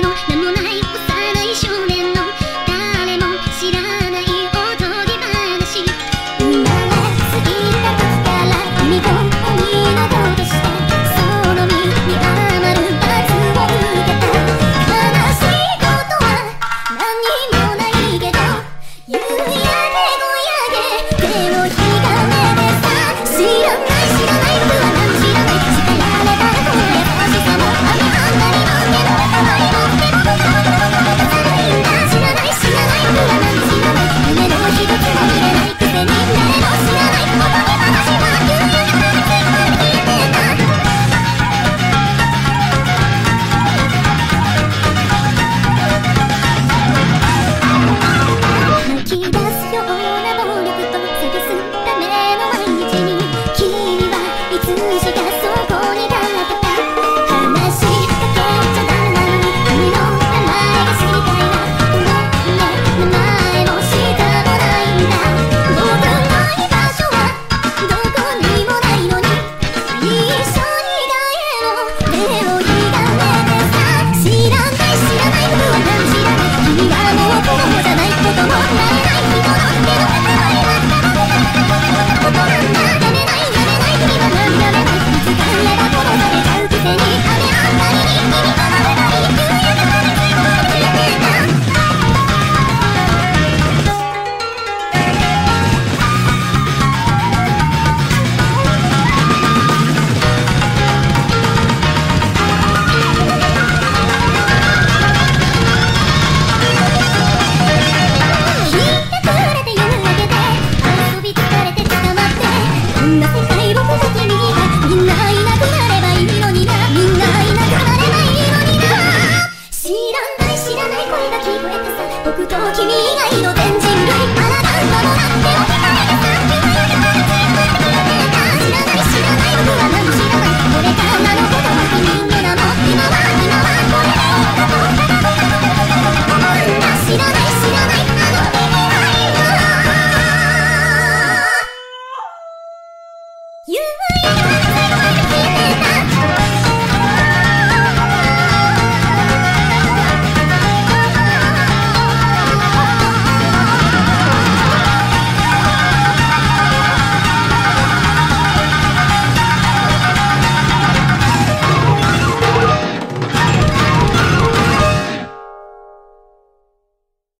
能不能？知らない声が聞こえてさ。僕と君以外の電